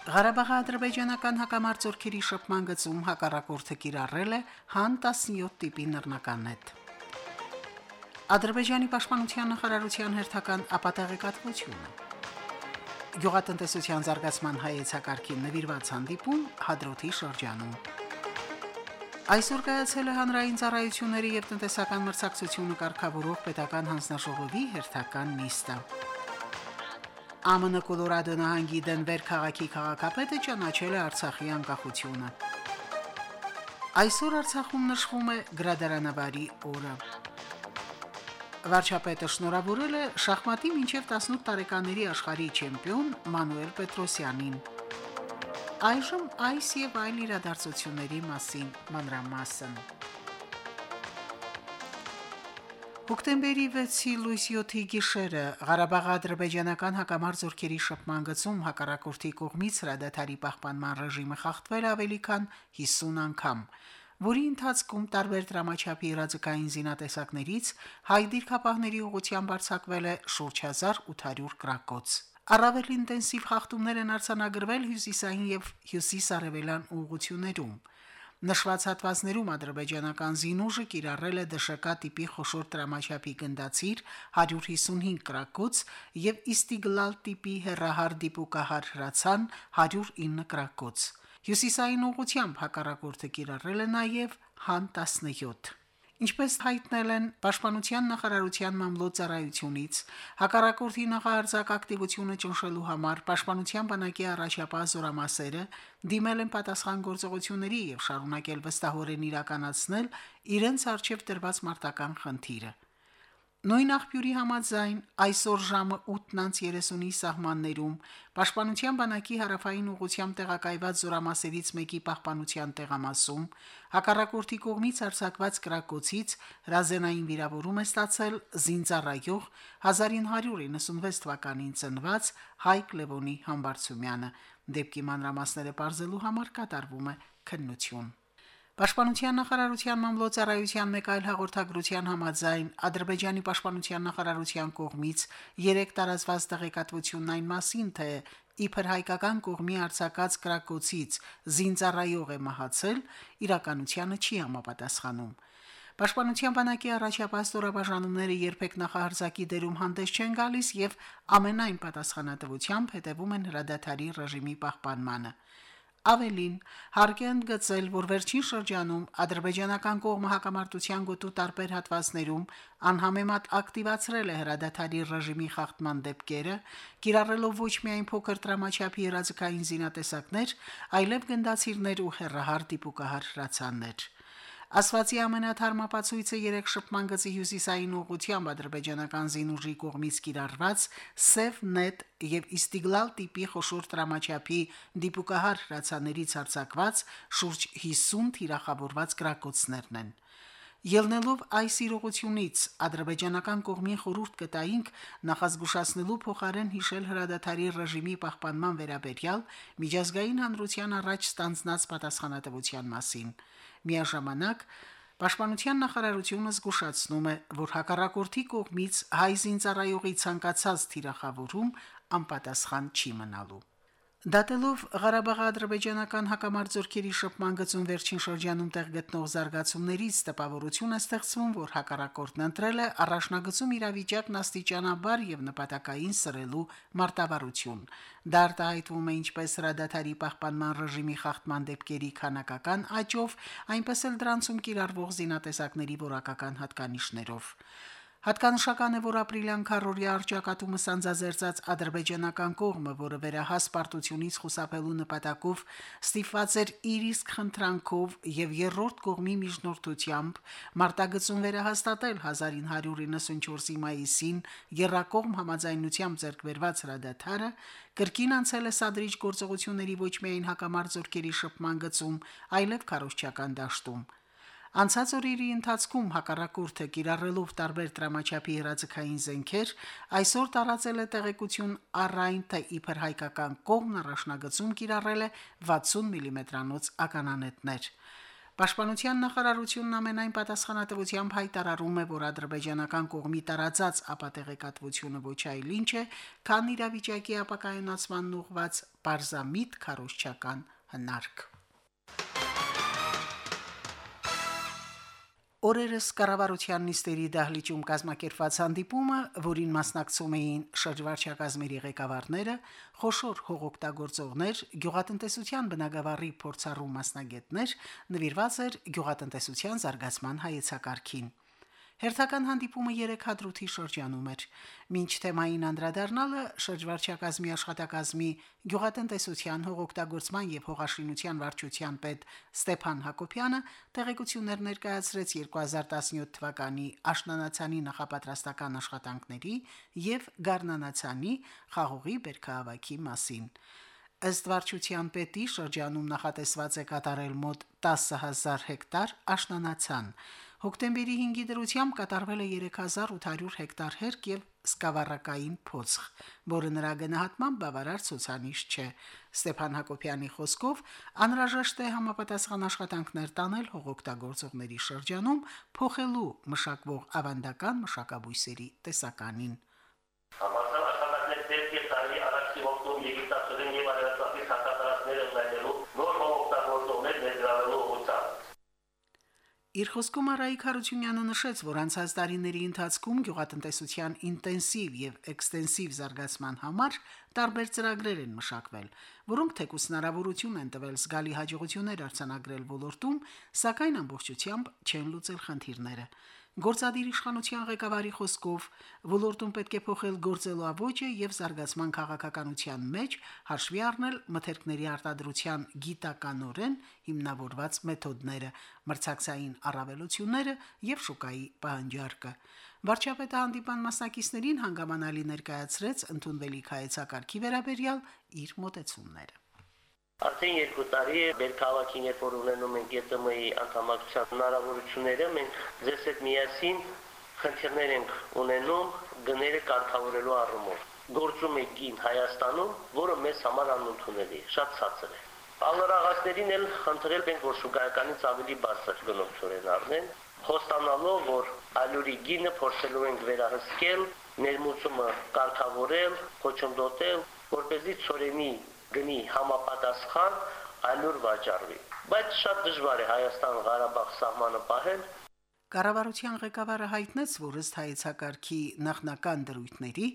Ղարաբաղի ադրբեջանական հակամարտությունների շփման գծում հակառակորդը կիրառել է հան 17 տիպի նռնականետ։ Ադրբեջանի պաշտպանության նախարարության հերթական ապատեղեկատվությունը։ Գյուղատնտեսության զարգացման հայեցակարգին նվիրված հանդիպում Հադրութի շրջանում։ Այսօր կայացել է հանրային ծառայությունների եւ տնտեսական մրցակցությունը կարգավորող պետական հանձնաժողովի հերթական նիստը։ ԱՄՆ Կոլորադո նահանգի Դենվեր քաղաքի քաղաքապետը ճանաչել է Արցախի անկախությունը։ Այսօր Արցախում նշվում է գրադարանավարի օրը։ Վարչապետը շնորհավորել է շախմատի մինչև 18 տարեկաների աշխարհի չեմպիոն Մանուել Պետրոսյանին։ Այժմ այս եւ այլ իրադարձությունների մասին մանրամասն։ Հոկտեմբերի 6-ի լույս 7-ի գիշերը. Ղարաբաղի ադրբեջանական հակամարտ զորքերի շփման գծում հակառակորդի կողմից հրադադարի պահպանման ռեժիմը խախտվել ավելի քան 50 անգամ, որի ընթացքում տարբեր դրամաչափի իրազեկային զինատեսակներից հայ դիրքապահների ուղղությամբ արձակվել է շուրջ 1800 գրակոց։ Առավել ինտենսիվ խախտումներ են արձանագրվել հյուսիսային եւ հյուսիս-արևելյան ուղղություններում։ Նշված հատվածներում ադրբեջանական զինուժը կիրառել է ԴՇԿ տիպի խոշոր տրամաչափի գնդացիր 155 կրակոց եւ Իստիգլալ տիպի հերահար դիպուկահար հրացան 109 կրակոց։ Հյուսիսային ուղությամբ հակառակորդը կիրառել է նաեւ հան 17 Ինչպես հայտնել են Պաշտպանության նախարարության մամլոյցարայությունից, հակառակորդի նախարարցակ ակտիվությունը ճնշելու համար Պաշտպանության բանակի առաջապահ զորամասերը դիմել են պատասխան գործողությունների եւ շարունակել վստահորեն իրականացնել իրենց արժեվ դրված մարտական խնդիրը։ Նույն աղբյուրի համաձայն այսօր ժամը 8:30-ի սահմաններում. Պաշտպանության բանակի հարավային ուղությամբ տեղակայված զորամասերից մեկի պահպանության տեղամասում հակառակորդի կողմից արձակված կրակոցից հրազենային վիրավորում է ստացել զինծառայող 1996 թվականին ծնված Հայկ Լևոնի Համբարձումյանը։ Դեպքի մանրամասները բարձելու համար կատարվում է քննություն։ Պաշտպանության նախարարության մամլոյցարայության մեկ այլ հաղորդագրության համաձայն Ադրբեջանի պաշտպանության նախարարության կողմից 3 տարածված տեղեկատվությունն այն մասին, թե իբր հայկական կողմի արձակած կրակոցից զինծառայող է մահացել, իրականությանը չի համապատասխանում։ Պաշտպանության բանակի առաջապահ ստորաբաժանումները երբեք նախահարձակի դերում հանդես չեն գալիս եւ ամենայն պատասխանատվությամբ հետևում են հրադադարի ռեժիմի պահպանմանը։ Ավելին, հարկ է ընդգծել, որ վերջին շրջանում ադրբեջանական կողմը հակամարտության գոտու տարբեր հատվածներում անհամեմատ ակտիվացրել է հրադադարի ռեժիմի խախտման դեպքերը, կիրառելով ոչ միայն փոքր տրամաչափի երազկային զինատեսակներ, այլև գնդացիրներ ու հերրահար դիպուկահար հրացաններ։ Ասվածի ամենաթարմապացույցը երեք շփման գծի հյուսիսային ուղությամբ ադրբեջանական զինուժի կողմից կիրառված Սև նետ եւ Իստիգլալ տիպի խոշոր տրամաչափի դիպուկահար հրացաներից արձակված շուրջ 50 թիրախավորված գրակոծներն են։ Ելնելով այս իրողությունից ադրբեջանական կողմին խորհուրդ կտայինք նախազգուշացնելու փոխարեն հիշել հրադադարի ռեժիմի պահպանման վերաբերյալ միջազգային հանրության առաջ ստանձնած պատասխանատվության մասին։ Միաժամանակ Պաշտպանության նախարարությունը զգուշացնում է, որ հակառակորդի կողմից հայ զինծառայողի ցանկացած թիրախավորում անպատասխան չի մնալու։ Դատելով Ղարաբաղի ադրբեջանական հակամարտությունների շփման գծում վերջին շրջանում տեղ գտնող զարգացումներից տպավորություն է ստեղծվում, որ հակառակորդն ընտրել է առաջնագծում իրավիճակն աստիճանաբար եւ նպատակային սրելու մարտավարություն։ Դա արտահայտվում է ինչպես հրադադարի պահպանման ռեժիմի խախտման դեպքերի քանակական աճով, այնպես էլ դրանցում կիրառվող զինատեսակների որակական հատկանիշներով։ Հատկանշական է, որ ապրիլյան քարորի արճակատումը սանձազերծած ադրբեջանական կողմը, որը վերահաս պարտությունից խուսափելու նպատակով ստիպված էր իր իսկ խնդրանքով եւ երրորդ կողմի միջնորդությամբ մարտագծում վերահաստատել 1994-ի մայիսին երրակողմ համաձայնությամբ ձեռքբերված հրադադարը, կրկին անցել է սադրիչ գործողությունների ոչ միայն հակամարտ զորքերի շփման գծում, այլև քարոշչական դաշտում։ Անցած օրերի ընթացքում հակառակորդը կիրառելով տարբեր դրամաչափի հրաձգային զենքեր այսօր տարածել է տեղեկություն առայն թե իբր հայկական կողմն առաջնագծում կիրառել է 60 մմ-անոց mm ականանետներ։ Պաշտպանության նախարարությունն ամենայն պատասխանատվությամբ հայտարարում է, որ ադրբեջանական կողմի տարածած ապատեղեկատվությունը ոչ այլ ինչ է, քան իրավիճակի ապակայունացման ուղված պարզամիտ քարոշչական հնարք։ Օրերս կառավարության նիստերի դահլիճում կազմակերպված հանդիպումը, որին մասնակցում էին շրջվարչակազմերի ղեկավարները, խոշոր հողօգտագործողներ, գյուղատնտեսության բնագավառի փորձառու մասնագետներ, նվիրված էր գյուղատնտեսության զարգացման հայեցակարգին։ Հերթական հանդիպումը 3 հադրութի շրջանում էր։ Մինչ թեմային անդրադառնալը շրջվարչակազմի աշխատակազմի գյուղատնտեսության հողօգտագործման եւ հողաշինության վարչության պետ Ստեփան Հակոբյանը տեղեկություններ ներկայացրեց 2017 թվականի աշնանացանի նախապատրաստական աշխատանքների եւ գառնանացանի խաղողի բերքահավաքի մասին։ Ըստ վարչության պետի շրջանում նախատեսված է կատարել մոտ 10000 հեկտար աշնանացան։ Հոկտեմբերի 5-ի դրությամբ կատարվել է 3800 հեկտար հերկ եւ սկավառակային փոցխ, որը նրա գնահատման բավարար ցուցանիշ չէ։ Ստեփան Հակոբյանի խոսքով անհրաժեշտ է համապատասխան աշխատանքներ տանել հողօգտագործողների շրջանում, փոխելու մշակվող ավանդական մշակաբույսերի տեսականին։ Համաձայն աշխատանքներ դեպի տարի առաջի օգտոբեր Իր խոսքում Արայիկ Հարությունյանը նշեց, որ անցած տարիների ընթացքում գյուղատնտեսության ինտենսիվ եւ էքստենսիվ զարգացման համար տարբեր ծրագրեր են մշակվել, որոնք թեկուս հնարավորություն են տվել զգալի հաջողություններ արձանագրել ոլորտում, սակայն ամբողջությամբ չեն լուծել խնդիրները։ Գործադիր իշխանության ղեկավարի խոսքով ոլորտում պետք է փոխել գործելավոճը եւ զարգացման քաղաքականության մեջ հաշվի առնել մթերքների արտադրության գիտականորեն հիմնավորված մեթոդները, մրցակցային առավելությունները եւ շուկայի պահանջարկը։ Վարչապետը հանդիպան մասնակիցներին հանգամանալի ներկայացրեց ընդունվելիք հայեցակարգի վերաբերյալ իր մտեցումները։ Արդեն երկու տարի է մեր քաղաքին երբ որ ունենում ենք ԵՏՄ-ի անդամակցության հնարավորությունները, մենք ձեզ հետ միասին խնդիրներ ենք ունենում գները կարգավորելու առումով։ Գործում է գին Հայաստանում, որը մեզ համար անընդունելի է, շատ ցածր է։ Ալրաղացներին էլ խնդրել ենք, որ շուկայականից ավելի բարձր գնողություն առնեն, խոստանալով, որ ալյուրի գինը փորձելու ենք վերահսկել, ներմուծումը կարգավորել, խոչընդոտել, որպեսզի ծորենի գնի համապատասխան այլուր վաճառվի։ Բայց շատ դժվար է Հայաստան-Ղարաբաղ սահմանը պահել։ Կառավարության ղեկավարը հայտնեց, որ ըստ հայեցակարգի նախնական դրույթների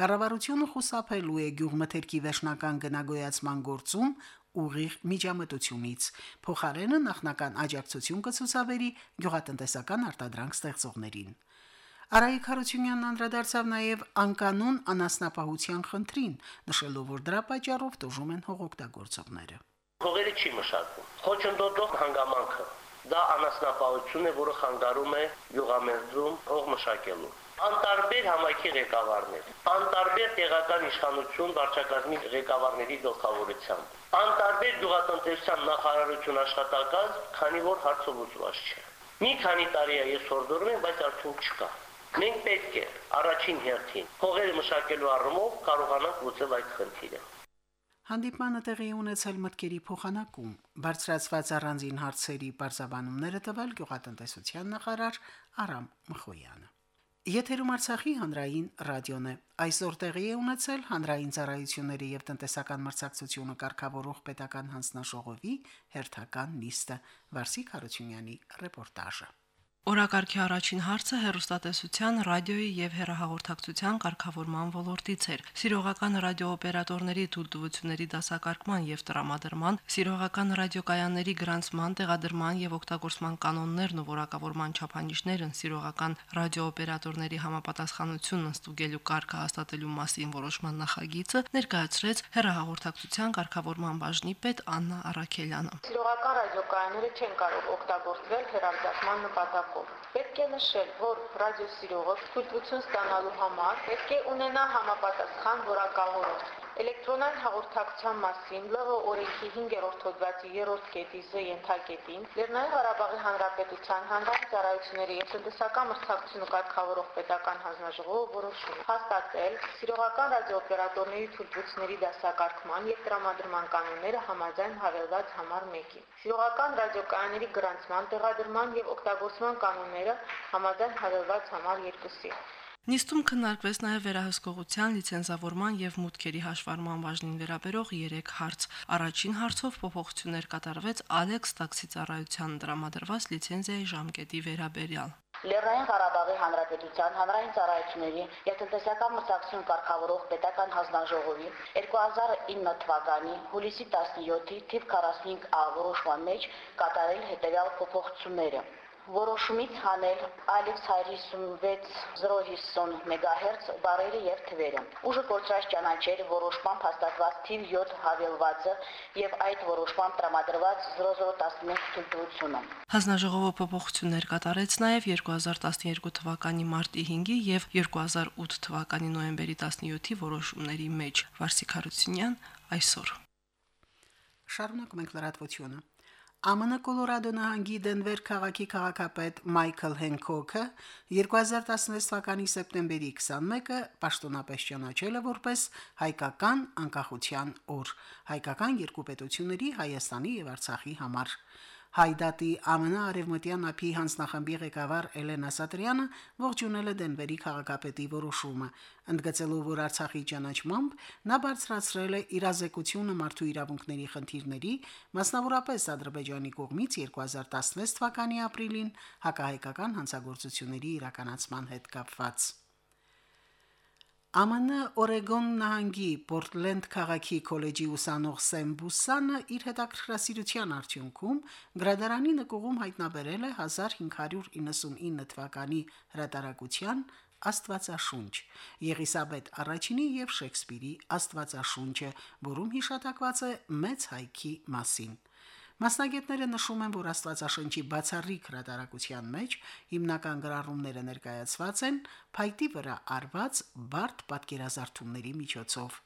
կառավարությունը խուսափելու է գյուղմթերքի վերջնական գնագոյացման գործում ուղիղ միջամտությունից։ Փոխարենը նախնական աջակցություն կցուցաբերի գյուղատնտեսական արտադրանք ստեղծողներին։ Արայիկ Հարությունյանն անդրադարձավ նաև անկանոն անասնապահության խնդրին, նշելով, որ դրա պատճառով դժում են հողօգտագործողները։ Հողերը չի մշակվում։ Խոչընդոտող հանգամանքը դա անասնապահություն է, որը խանգարում է յուղամերձում հող մշակելու անտարբեր համայնքի ղեկավարներ, անտարբեր տեղական իշխանություն վարչակազմի ղեկավարների գլխավորությամբ, անտարբեր գյուղատնտեսության նախարարություն աշխատակազմ, քանի որ հարցը լուծված չէ։ Մի քանի տարի է ես հորդորում եմ, բայց արդյունք չկա։ Մենք պետք է առաջին հերթին հողերը մշակելու առումով կարողանանք լուծել այդ խնդիրը։ Հանդիպանը տեղի ունեցել մտքերի փոխանակում, բարձրացված առանձին հարցերի բարձաբանումները տվել գյուղատնտեսության նախարար Արամ Մխոյանը։ Եթերում Արցախի հանրային ռադիոն է։ Այսօր տեղի է ունեցել հանրային ծառայությունների եւ տնտեսական մրցակցությունը կարգավորող պետական հանձնաժողովի հերթական նիստը։ Վարսիկ Հարությունյանի ռեպորտաժը։ Օրակարգի առաջին հարցը հերոստատեսության, ռադիոյի եւ հեռահաղորդակցության կարգավորման ոլորտից էր։ Սիրողական ռադիոօպերատորների թույլտվությունների դասակարգման եւ տրամադրման, սիրողական ռադիոկայանների գրանցման, տեղադրման եւ օգտագործման կանոններն ու որակավորման չափանիշներն սիրողական ռադիոօպերատորների համապատասխանությունն ստուգելու կարգը հաստատելու մասին որոշման նախագիծը ներկայացրեց հեռահաղորդակցության կարգավորման բաժնի պետ Աննա Արաքելյանը։ Սիրողական ռադիոկայանները չեն կարող օգտագործվել հեռարձակման նպատակով կարգով։ Պետք է նշել, որ ռադիոսիրողը թույլտվություն ստանալու համար պետք է ունենա համապատասխան որակավորում։ Էլեկտրոնային հաղորդակցության մասին. ԼՂ օրենքի 5-րդ հոդվածի 3-րդ կետի Զ ենթակետին. Լեռնային Ղարաբաղի Հանրապետության հանրային ծառայությունների եւ տնտեսական մրցակցությունը կարգավորող պետական հանձնաժողովը որոշում հաստատել սիրողական ռադիոօպերատորների թույլտվությունների դասակարգման եւ տրամադրման կանոնները համաձայն հավելված համար 1-ի։ Սիրողական ռադիոկայանների գրանցման, տեղադրման եւ օգտագործման կանոնները համաձայն հավելված համար 2-ի։ Նիստում քննարկվեց նաև վերահսկողության, լիցենզավորման եւ մուտքերի հաշվառման բաժնին վերաբերող 3 հարց։ Առաջին հարցով փոփոխություններ կատարվեց Ալեքս տաքսի ծառայության դրամադրված լիցենզիայի ժամկետի վերաբերյալ։ Լեռնային Ղարաբաղի Հանրապետության հանրային ծառայությունների եւ տնտեսական մրցակցություն կարգավորող պետական հանձնաժողովի 2009 թվականի հուլիսի 17-ի թիվ 45 ա որոշման մեջ կատարել հետևյալ փոփոխությունները որոշումից հանել Ալեքս 56050 MHz բարերը եւ թվերը։ Ուժը կորցրած ճանաչել որոշմամբ հաստատված թիվ 7 հավելվածը եւ այդ որոշմամբ տրամադրված 0011 թույլտվությունը։ Հանձնաժողովը փոփոխություններ կատարեց նաեւ 2012 թվականի մարտի 5-ի եւ 2008 թվականի նոյեմբերի 17-ի որոշումների մեջ։ Վարսիկ Հարությունյան այսօր։ Շարունակում ենք լրատվությունը։ ԱՄՆ Կոլորադո նահանգի Դենվեր քաղաքի քաղաքապետ Մայքլ Հենքոքը 2016 թվականի սեպտեմբերի 21-ը պաշտոնապես ճանաչել է որպես հայկական անկախության օր, հայկական երկու պետությունների Հայաստանի եւ Արցախի համար։ Հայդատի ամենաարևմտյան ափի հանձնախմբի ղեկավար Էլենա Սատրյանը ողջունել է Դենվերի քաղաքապետի որոշումը, ընդգծելով, որ Արցախի ճանաչմամբ նա բարձրացրել է իրազեկությունը մարդու իրավունքների խնդիրների, մասնավորապես Ադրբեջանի կողմից 2016 թվականի ապրիլին հակահայկական հանցագործությունների իրականացման հետ կապված։ ԱՄՆ Օրեգոն նահանգի Պորտլենդ քաղաքի քոլեջի ուսանող Սեմ Բուսանը իր հետաքրքրասիրության արդյունքում գրադարանի նկողում հայտնաբերել է 1599 թվականի հրատարակության Աստվածաշունչ Եղիսաբեթ առաջինի եւ Շեքսպիրի Աստվածաշունչը, որում հիշատակված է մեծ հայքի մասին։ Մասնագետները նշում են, որ Աստվածաշնչի բացառիկ հրատարակության մեջ հիմնական գրառումները ներկայացված են փայտի վրա արված բարդ պատկերազարդումների միջոցով։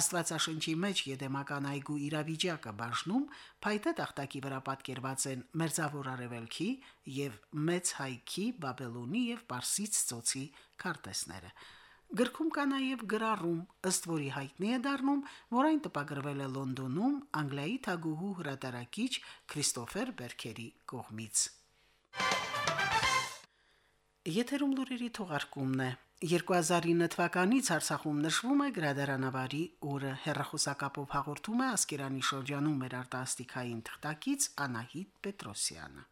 Աստվածաշնչի մեջ եդեմական այգու իրավիճակը բաժնում փայտե տախտակի վրա պատկերված են Մերձավոր Արևելքի եւ Մեծ Հայքի, Բաբելոնի եւ Պարսից ծոցի քարտեզները։ Գրքում կա նաև գրառում, ըստ որի հայտնի է դառնում, որ այն տպագրվել է Լոնդոնում Անգլիայի թագուհու հրատարակիչ Քրիստոֆեր Բերքերի կողմից։ Եթերում լուրերի թողարկումն է։ 2009 թվականից Արցախում նշվում է գրադարանավարի օրը հերրախոսակապով հաղորդում է Ասկերանի շրջանում մեր արտասթիկային թղթակից Անահիտ Պետրոսյանը։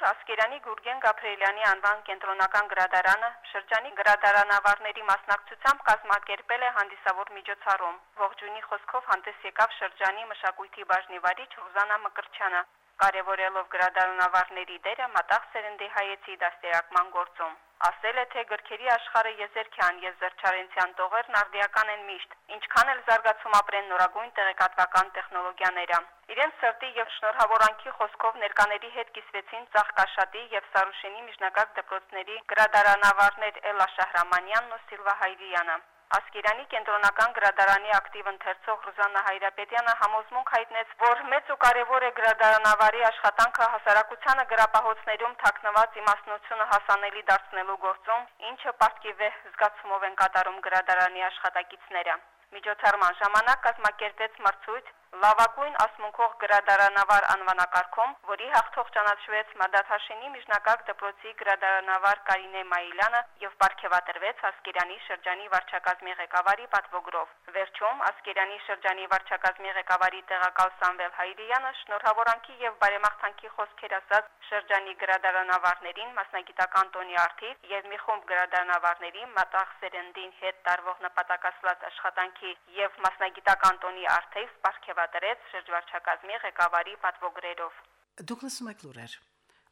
Այսօր Ասկերանի Գուրգեն Գաբրիելյանի անվան կենտրոնական գրադարանը շրջանի գրադարանավարների մասնակցությամբ կազմակերպել է հանդիսավոր միջոցառում։ Ողջունի խոսքով հանդես եկավ շրջանի մշակույթի բաժնի վարիչ Ռուզանա Մկրչյանը, կարևորելով գրադարանավարների դերը մտաղ սերնդի հայեցի դաստիարակման գործում։ Ասել է, թե գրքերի աշխարհը եզերքյան եւ զերչարենցյան տողերն արդիական են միշտ, ինչքան էլ զարգացում ապրեն նորագույն տեղեկատվական տեխնոլոգիաները։ Իրենց սրտի եւ շնորհավորանքի խոսքով ներկաների հետ կիսվեցին Ծաղկաշատի եւ Սարուշենի միջնակարգ դպրոցների գրադարանավարներ Էլա Շահրամանյանն ու Սիլվա Հայրյանը։ Ասկերանի կենտրոնական գրադարանի ակտիվ ընթերցող Ռուզաննա Հայրապետյանը համոզմունք հայտնեց, որ մեծ ու կարևոր է գրադարանավարի աշխատանքը հասարակությանը գրապահոցներում թաքնված իմաստնությունը հասանելի դարձնելու գործում, ինչը պարտքիվե զգացումով են կատարում գրադարանի աշխատակիցները։ Միջոցառման ժամանակ կազմակերպեց մրցույթ լավագույն ասմունքող գրադարանավար անվանակարգում, որի հաղթող ճանաչվեց Մադաթաշինի միջնակարգ դպրոցի գրադարանավար Կարինե Մայիլյանը եւ ապարգևատրվեց Ասկերանի շրջանի վարչակազմի ղեկավարի պատվոգրով։ Վերջում Ասկերանի շրջանի վարչակազմի ղեկավարի տեղակալ Սամվել Հայրյանը շնորհավորանքի եւ բարեմաղթանքի խոսքեր ասաց շրջանի գրադարանավարներին մասնագիտական տոնի արդիվ եւ մի խումբ գրադարանավարների մտաղ սերնդին հետ տարվող նպատակասլաց աշխատանքի եւ մասնագիտական տոնի արդիվ ապարգևատրեց շրջվարչակազմի ղեկավարի պատվոգրերով։ Դուք լսում եք լուրեր։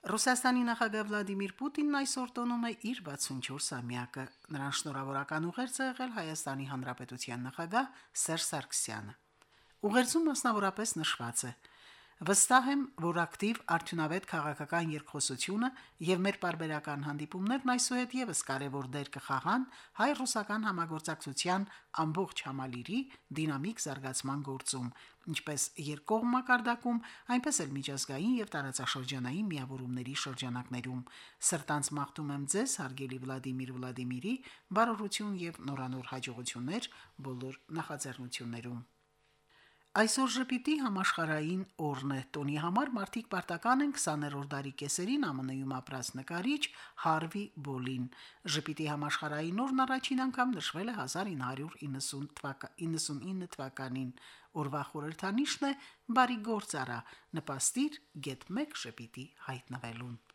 Ռուսաստանի նախագահ Վլադիմիր Պուտինն այսօր տոնում է իր 64-ամյակը։ Նրան շնորհավորական ուղերձ է եղել Հայաստանի Հանրապետության նախագահ Սերժ Սարգսյանը։ Ուղերձում մասնավորապես նշված է. Վստահ եմ, որ ակտիվ արդյունավետ քաղաքական երկխոսությունը եւ մեր բարբերական հանդիպումներն այսուհետ եւս կարևոր դեր կխաղան հայ-ռուսական համագործակցության ամբողջ համալիրի դինամիկ զարգացման գործում, ինչպես երկկողմ մակարդակում, այնպես էլ միջազգային եւ տարածաշրջանային միավորումների շրջանակներում։ Սրտանց մաղթում եմ ձեզ, հարգելի Վլադիմիր Վլադիմիրի, բարօրություն եւ նորանոր հաջողություններ բոլոր նախաձեռնություններում։ Այսօր ժպիտի համաշխարային օրն է։ Տոնի համար մարդիկ պարտական են 20-րդ դարի կեսերին ԱՄՆ-ում ապրած նկարիչ Հարվի Բոլին։ Ժպիտի համաշխարային օրն առաջին անգամ նշվել է 1999 թվականին։ Օրվա խորհրդանիշն է բարի գործ արա, նպաստիր գետ 1 ժպիտի հայտնվելուն։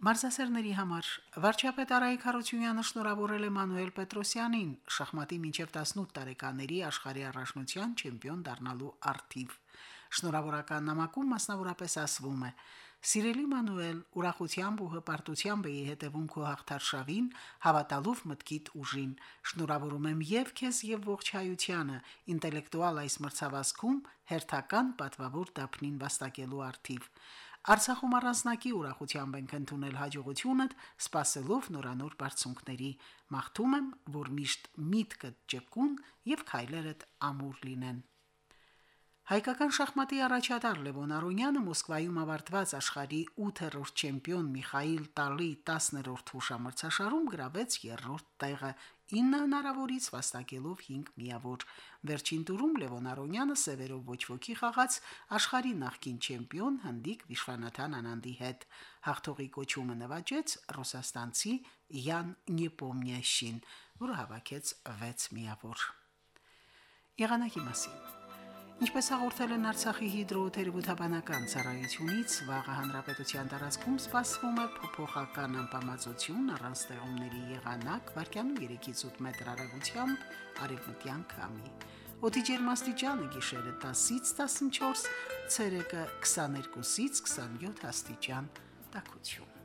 Մարզասերների համար վարչապետ Արայիկ Խարությունյանը շնորհավորել է Մանուել Պետրոսյանին շախմատի մինչև 18 տարեկաների աշխարհի առաջնության չեմպիոն դառնալու արդիվ։ Շնորհավորական նամակում մասնավորապես ասվում է. Սիրելի Մանուել, ուրախությամբ ու հպարտությամբ էի հետևում քո հաղթարշավին, հավատալով մտքիդ ուժին։ Շնորհավորում եմ եւ քեզ եւ ողջ հայությանը ինտելեկտուալ այս մրցավազքում հերթական պատվավոր դափնին վաստակելու արդիվ։ Արցախում առանձնակի ուրախությամբ ենք ընդունել հաջողությունդ, սпасելով նորանոր բարձունքների։ Մաղթում եմ, որ միշտ միտքդ ճկուն եւ քայլերդ ամուր լինեն։ Հայկական շախմատի առաջատար Լևոն Արոնյանը Մոսկվայում ավարտված աշխարհի 8-րդ չեմպիոն Միխայիլ Տալի 10-րդ հուշամրցաշարում գրավեց 3-րդ տեղը 9 հնարավորից վաստակելով 5 միավոր։ Վերջին տուրում Լևոն Արոնյանը սևերով ոչ ոքի խաղաց աշխարհի նախկին չեմպիոն Հնդիկ Վիշվանաթան Անանդի հետ։ Հաղթողի կոչումը նվաճեց ռուսաստանցի Յան Նեպոմնյաշին, որը հավաքեց 6 միավոր։ Եղանակի մասին Ինչպես հաղորդել են Արցախի հիդրոթերապևտաբանական ծառայությունից, վաղը հանրապետության տարածքում սպասվում է փոփոխական անբավարարություն առանց ստեղումների եղանակ, վարկյանում 3-ից 8 մետր հեռագությամբ արևմտյան քամի։ Օդի ջերմաստիճանը գիշերը 10-ից 14, ցերեկը 22-ից 27 աստիճան տաքություն։